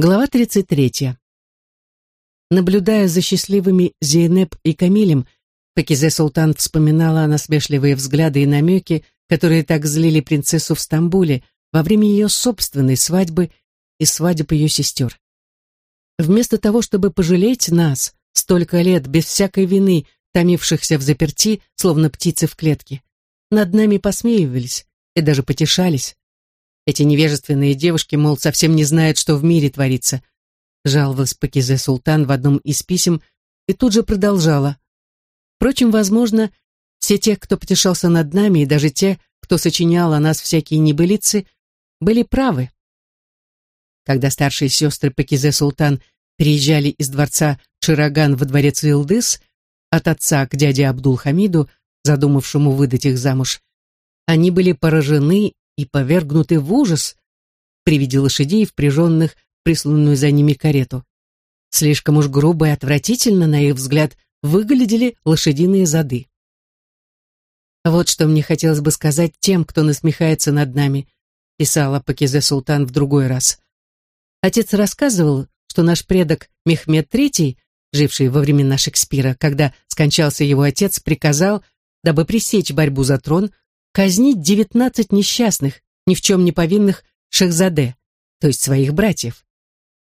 Глава 33. Наблюдая за счастливыми Зейнеп и Камилем, Пакизе Султан вспоминала насмешливые взгляды и намеки, которые так злили принцессу в Стамбуле во время ее собственной свадьбы и свадеб ее сестер. Вместо того, чтобы пожалеть нас, столько лет без всякой вины, томившихся в заперти, словно птицы в клетке, над нами посмеивались и даже потешались. Эти невежественные девушки, мол, совсем не знают, что в мире творится. Жаловалась Пакизе Султан в одном из писем и тут же продолжала. Впрочем, возможно, все те, кто потешался над нами, и даже те, кто сочинял о нас всякие небылицы, были правы. Когда старшие сестры Пакизе Султан переезжали из дворца Чираган во дворец Илдыс, от отца к дяде Абдул-Хамиду, задумавшему выдать их замуж, они были поражены и повергнуты в ужас при виде лошадей, впряженных в присланную за ними карету. Слишком уж грубо и отвратительно, на их взгляд, выглядели лошадиные зады. «Вот что мне хотелось бы сказать тем, кто насмехается над нами», писала Пакизе Султан в другой раз. Отец рассказывал, что наш предок Мехмед III, живший во времена Шекспира, когда скончался его отец, приказал, дабы пресечь борьбу за трон, казнить девятнадцать несчастных, ни в чем не повинных шахзаде, то есть своих братьев,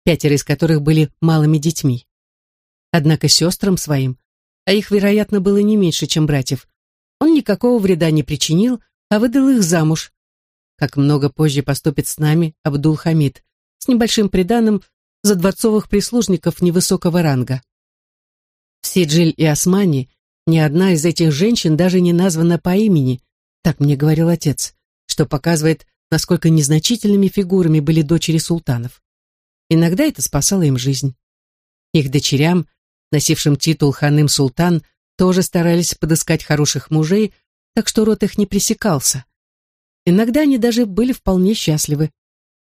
пятеро из которых были малыми детьми. Однако сестрам своим, а их, вероятно, было не меньше, чем братьев, он никакого вреда не причинил, а выдал их замуж, как много позже поступит с нами Абдул-Хамид, с небольшим приданым за дворцовых прислужников невысокого ранга. В Сиджиль и Османе ни одна из этих женщин даже не названа по имени, так мне говорил отец, что показывает, насколько незначительными фигурами были дочери султанов. Иногда это спасало им жизнь. Их дочерям, носившим титул ханым султан, тоже старались подыскать хороших мужей, так что род их не пресекался. Иногда они даже были вполне счастливы.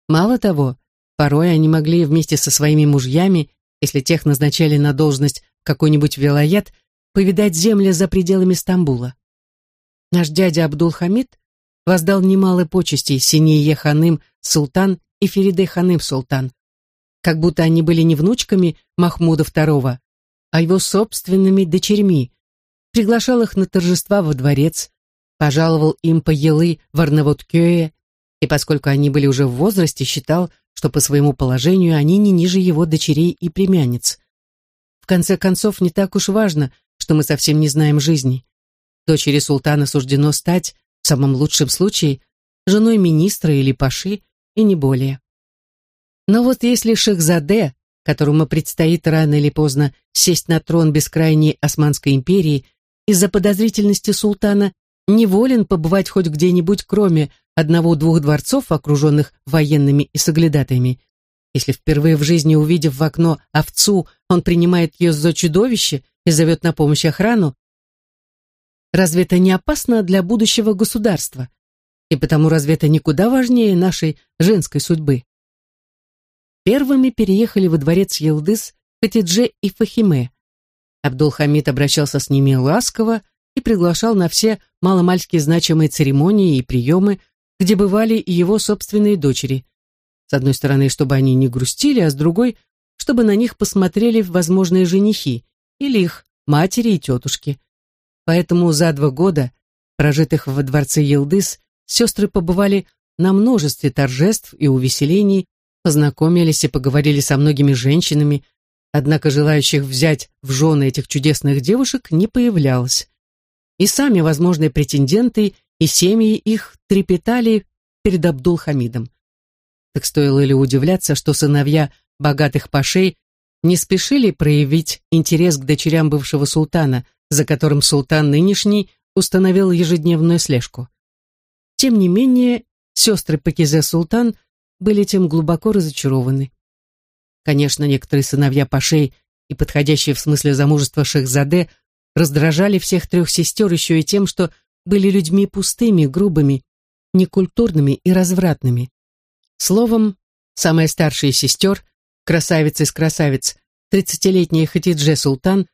Мало того, порой они могли вместе со своими мужьями, если тех назначали на должность какой-нибудь вилоят, повидать земли за пределами Стамбула. Наш дядя Абдул-Хамид воздал немало почестей Синие Ханым Султан и Фериде Ханым Султан, как будто они были не внучками Махмуда II, а его собственными дочерьми, приглашал их на торжества во дворец, пожаловал им по елы в Арнавуткёе, и поскольку они были уже в возрасте, считал, что по своему положению они не ниже его дочерей и племянниц. В конце концов, не так уж важно, что мы совсем не знаем жизни. Дочери султана суждено стать, в самом лучшем случае, женой министра или паши, и не более. Но вот если Шехзаде, которому предстоит рано или поздно сесть на трон бескрайней Османской империи, из-за подозрительности султана неволен побывать хоть где-нибудь, кроме одного-двух дворцов, окруженных военными и соглядатаями, если впервые в жизни, увидев в окно овцу, он принимает ее за чудовище и зовет на помощь охрану, Разве это не опасно для будущего государства? И потому разве это не куда важнее нашей женской судьбы? Первыми переехали во дворец Елдыс Хатидже и Фахиме. Абдул-Хамид обращался с ними ласково и приглашал на все маломальски значимые церемонии и приемы, где бывали и его собственные дочери. С одной стороны, чтобы они не грустили, а с другой, чтобы на них посмотрели возможные женихи или их матери и тетушки. Поэтому за два года, прожитых во дворце Елдыс, сестры побывали на множестве торжеств и увеселений, познакомились и поговорили со многими женщинами, однако желающих взять в жены этих чудесных девушек не появлялось. И сами возможные претенденты и семьи их трепетали перед Абдул-Хамидом. Так стоило ли удивляться, что сыновья богатых пашей не спешили проявить интерес к дочерям бывшего султана, за которым султан нынешний установил ежедневную слежку. Тем не менее, сестры Пакизе Султан были тем глубоко разочарованы. Конечно, некоторые сыновья Пашей и подходящие в смысле замужества Шехзаде раздражали всех трех сестер еще и тем, что были людьми пустыми, грубыми, некультурными и развратными. Словом, самая старшая сестер, красавица из красавиц, тридцатилетняя Хатидже Султан,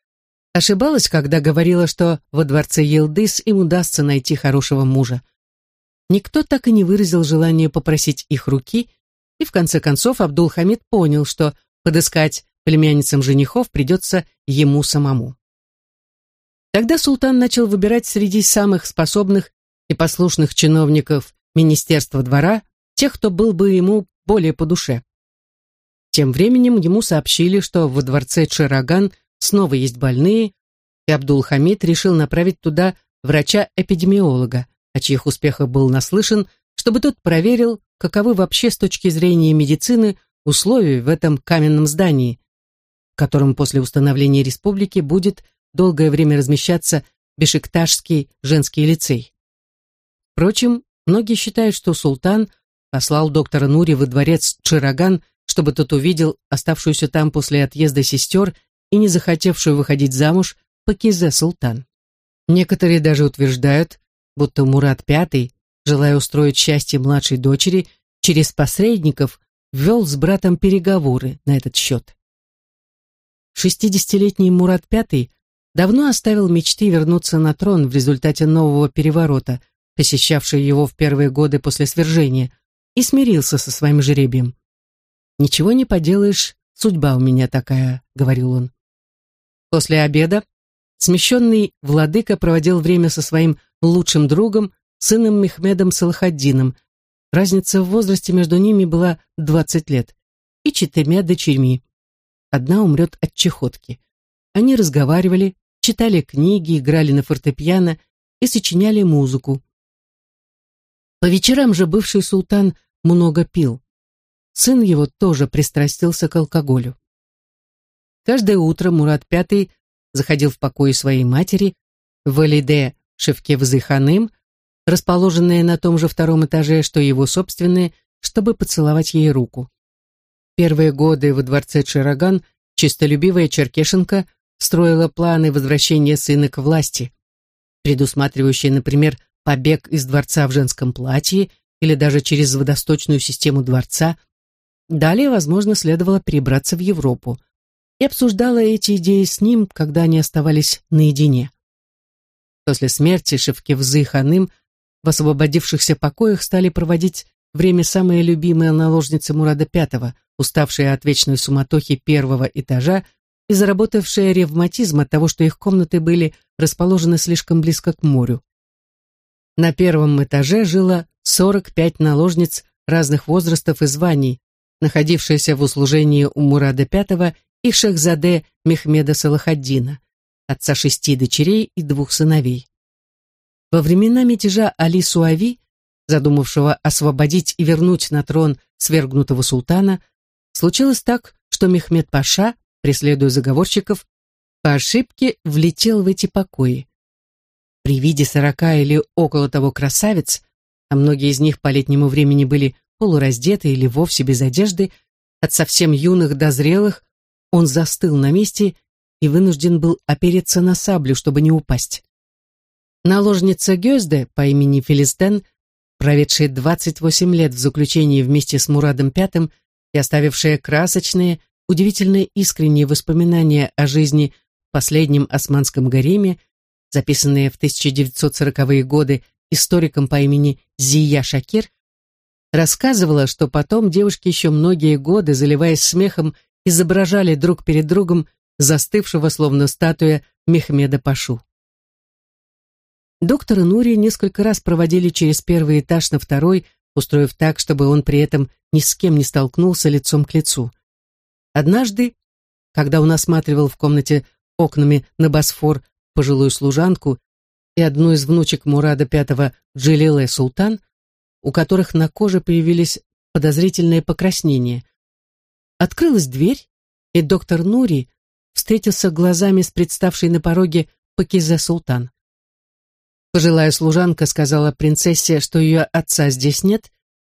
Ошибалась, когда говорила, что во дворце Елдыс им удастся найти хорошего мужа. Никто так и не выразил желания попросить их руки, и в конце концов Абдул-Хамид понял, что подыскать племянницам женихов придется ему самому. Тогда султан начал выбирать среди самых способных и послушных чиновников Министерства двора тех, кто был бы ему более по душе. Тем временем ему сообщили, что во дворце Чараган снова есть больные, и Абдул-Хамид решил направить туда врача-эпидемиолога, о чьих успехах был наслышан, чтобы тот проверил, каковы вообще с точки зрения медицины условия в этом каменном здании, в котором после установления республики будет долгое время размещаться Бешикташский женский лицей. Впрочем, многие считают, что султан послал доктора Нури во дворец Чираган, чтобы тот увидел оставшуюся там после отъезда сестер и не захотевшую выходить замуж Пакизе Султан. Некоторые даже утверждают, будто Мурат V, желая устроить счастье младшей дочери, через посредников вел с братом переговоры на этот счет. Шестидесятилетний Мурат V давно оставил мечты вернуться на трон в результате нового переворота, посещавший его в первые годы после свержения, и смирился со своим жребием. «Ничего не поделаешь, судьба у меня такая», — говорил он. После обеда смещенный владыка проводил время со своим лучшим другом, сыном Мехмедом Салахаддином. Разница в возрасте между ними была 20 лет, и четырьмя дочерьми. Одна умрет от чехотки. Они разговаривали, читали книги, играли на фортепиано и сочиняли музыку. По вечерам же бывший султан много пил. Сын его тоже пристрастился к алкоголю. Каждое утро Мурат V заходил в покои своей матери, Валиде Шевкевзы-ханым, расположенная на том же втором этаже, что его собственные, чтобы поцеловать ей руку. Первые годы во дворце Чараган чистолюбивая Черкешенко строила планы возвращения сына к власти, предусматривающие, например, побег из дворца в женском платье или даже через водосточную систему дворца. Далее, возможно, следовало перебраться в Европу. И обсуждала эти идеи с ним, когда они оставались наедине. После смерти Шевкевзы Ханым в освободившихся покоях стали проводить время самые любимые наложницы Мурада V, уставшие от вечной суматохи первого этажа и заработавшие ревматизм от того, что их комнаты были расположены слишком близко к морю. На первом этаже жило 45 наложниц разных возрастов и званий, находившиеся в услужении у Мурада V и Шехзаде Мехмеда Салахаддина, отца шести дочерей и двух сыновей. Во времена мятежа Али Суави, задумавшего освободить и вернуть на трон свергнутого султана, случилось так, что Мехмед Паша преследуя заговорщиков, по ошибке влетел в эти покои. При виде сорока или около того красавиц, а многие из них по летнему времени были полураздеты или вовсе без одежды, от совсем юных до зрелых, он застыл на месте и вынужден был опереться на саблю, чтобы не упасть. Наложница Гёзде по имени Филистен, проведшая 28 лет в заключении вместе с Мурадом V и оставившая красочные, удивительно искренние воспоминания о жизни в последнем османском гареме, записанные в 1940-е годы историком по имени Зия Шакир, рассказывала, что потом девушки еще многие годы, заливаясь смехом, изображали друг перед другом застывшего, словно статуя, Мехмеда Пашу. Доктора Нури несколько раз проводили через первый этаж на второй, устроив так, чтобы он при этом ни с кем не столкнулся лицом к лицу. Однажды, когда он осматривал в комнате окнами на Босфор пожилую служанку и одну из внучек Мурада V Джилиле Султан, у которых на коже появились подозрительные покраснения. Открылась дверь, и доктор Нури встретился глазами с представшей на пороге Пакизе Султан. Пожилая служанка сказала принцессе, что ее отца здесь нет,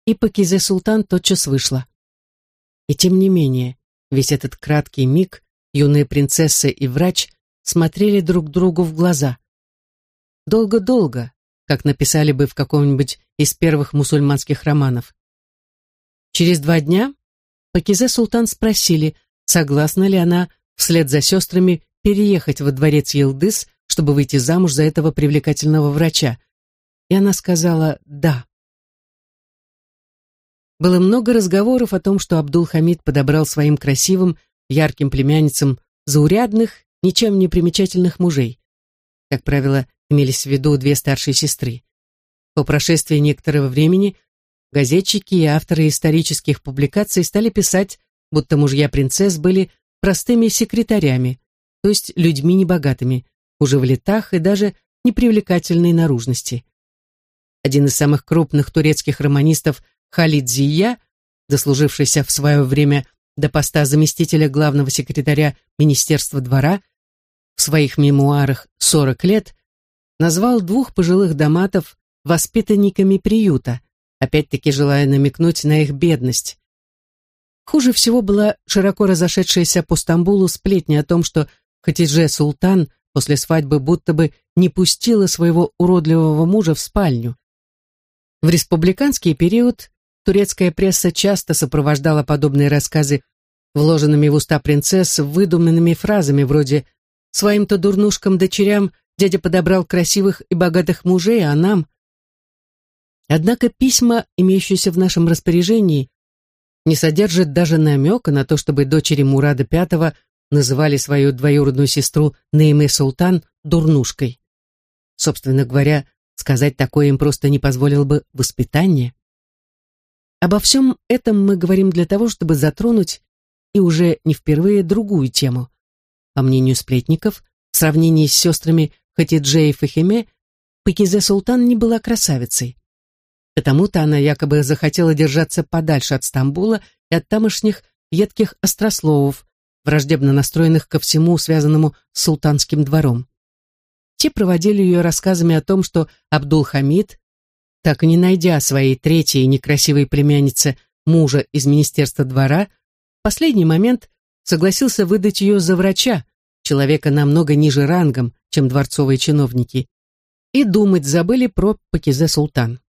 и Пакизе Султан тотчас вышла. И тем не менее, Весь этот краткий миг юная принцесса и врач смотрели друг другу в глаза. Долго-долго, как написали бы в каком-нибудь из первых мусульманских романов. Через два дня Пакизе Султан спросили, согласна ли она вслед за сестрами переехать во дворец Елдыс, чтобы выйти замуж за этого привлекательного врача. И она сказала «да». было много разговоров о том, что Абдул-Хамид подобрал своим красивым, ярким племянницам заурядных, ничем не примечательных мужей. Как правило, имелись в виду две старшие сестры. По прошествии некоторого времени газетчики и авторы исторических публикаций стали писать, будто мужья принцесс были простыми секретарями, то есть людьми небогатыми, уже в летах и даже непривлекательной наружности. Один из самых крупных турецких романистов Халид Зия, дослужившийся в свое время до поста заместителя главного секретаря Министерства двора, в своих мемуарах «40 лет» назвал двух пожилых доматов воспитанниками приюта, опять-таки желая намекнуть на их бедность. Хуже всего была широко разошедшаяся по Стамбулу сплетня о том, что Хатидже Султан после свадьбы будто бы не пустила своего уродливого мужа в спальню. В республиканский период турецкая пресса часто сопровождала подобные рассказы вложенными в уста принцесс выдуманными фразами вроде «Своим-то дурнушкам дочерям дядя подобрал красивых и богатых мужей, а нам...» Однако письма, имеющиеся в нашем распоряжении, не содержат даже намека на то, чтобы дочери Мурада V называли свою двоюродную сестру Нейме Султан дурнушкой. Собственно говоря, сказать такое им просто не позволило бы воспитание. Обо всем этом мы говорим для того, чтобы затронуть и уже не впервые другую тему. По мнению сплетников, в сравнении с сестрами Хатиджей и Фахиме, Пакизе Султан не была красавицей. Потому-то она якобы захотела держаться подальше от Стамбула и от тамошних едких острословов, враждебно настроенных ко всему, связанному с султанским двором. Те проводили ее рассказами о том, что Абдул-Хамид, так и не найдя своей третьей некрасивой племяннице мужа из Министерства двора, в последний момент согласился выдать ее за врача, человека намного ниже рангом, чем дворцовые чиновники, и думать забыли про Пакизе Султан.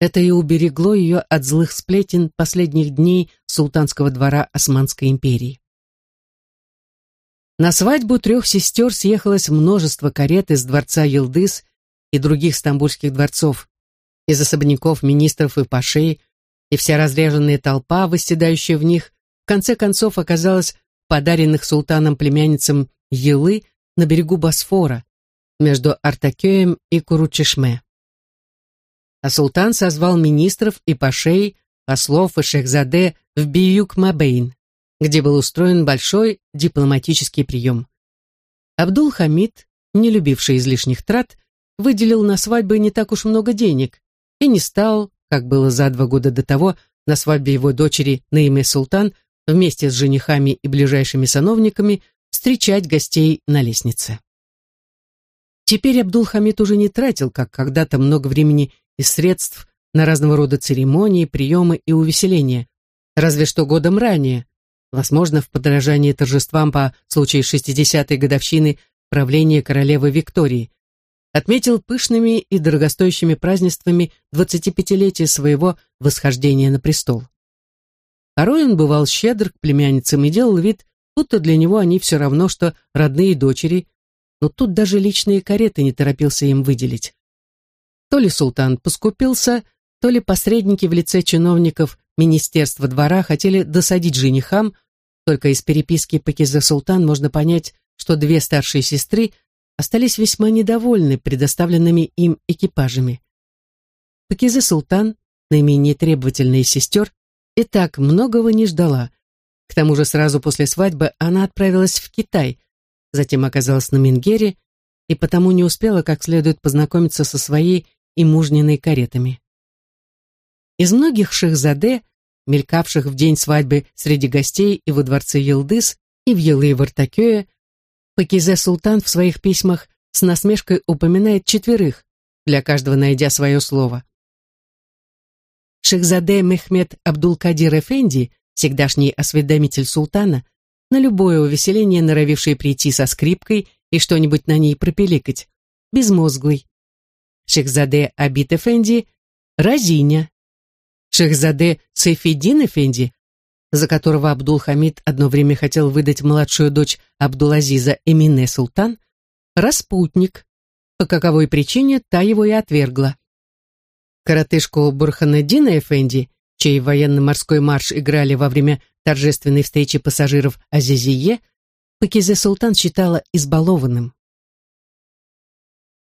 Это и уберегло ее от злых сплетен последних дней султанского двора Османской империи. На свадьбу трех сестер съехалось множество карет из дворца Елдыс и других стамбульских дворцов, из особняков министров и пашей, и вся разряженная толпа, восседающая в них, в конце концов оказалась в подаренных султаном племянницам ялы на берегу Босфора, между Ортакёем и Куручешме. А султан созвал министров и пашей, послов и шехзаде в Биюк-Мабейн где был устроен большой дипломатический прием. Абдул-Хамид, не любивший излишних трат, выделил на свадьбы не так уж много денег и не стал, как было за два года до того, на свадьбе его дочери Наиме Султан вместе с женихами и ближайшими сановниками встречать гостей на лестнице. Теперь Абдул-Хамид уже не тратил, как когда-то, много времени и средств на разного рода церемонии, приемы и увеселения, разве что годом ранее, возможно, в подражании торжествам по случаю 60-й годовщины правления королевы Виктории, отметил пышными и дорогостоящими празднествами 25-летие своего восхождения на престол. Порой он бывал щедр к племянницам и делал вид, будто для него они все равно, что родные дочери, но тут даже личные кареты не торопился им выделить. То ли султан поскупился, то ли посредники в лице чиновников Министерства двора хотели досадить женихам, только из переписки Пакиза Султан можно понять, что две старшие сестры остались весьма недовольны предоставленными им экипажами. Пакиза Султан, наименее требовательная из сестер, и так многого не ждала. К тому же сразу после свадьбы она отправилась в Китай, затем оказалась на Мингере и потому не успела как следует познакомиться со своей и мужниной каретами. Из многих шехзаде мелькавших в день свадьбы среди гостей и во дворце Елдыс, и в Елы и Вартакёе, Пакизе Султан в своих письмах с насмешкой упоминает четверых, для каждого найдя свое слово. Шехзаде Мехмед Абдул-Кадир Эфенди, всегдашний осведомитель султана, на любое увеселение норовивший прийти со скрипкой и что-нибудь на ней пропеликать, безмозглый. Шехзаде Абит Эфенди – разиня, Шехзаде Сейфеддин Эфенди, за которого Абдул-Хамид одно время хотел выдать младшую дочь Абдул-Азиза Эмине Султан, распутник, по каковой причине та его и отвергла. Коротышку Бурханеддина Эфенди, чей военно-морской марш играли во время торжественной встречи пассажиров Азизие, Пакизе Султан считала избалованным.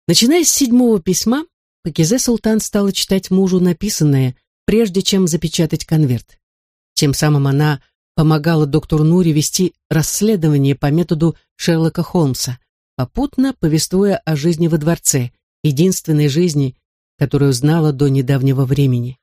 Начиная с седьмого письма, Пакизе Султан стала читать мужу написанное, прежде чем запечатать конверт. Тем самым она помогала доктору Нури вести расследование по методу Шерлока Холмса, попутно повествуя о жизни во дворце, единственной жизни, которую знала до недавнего времени.